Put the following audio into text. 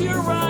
your right.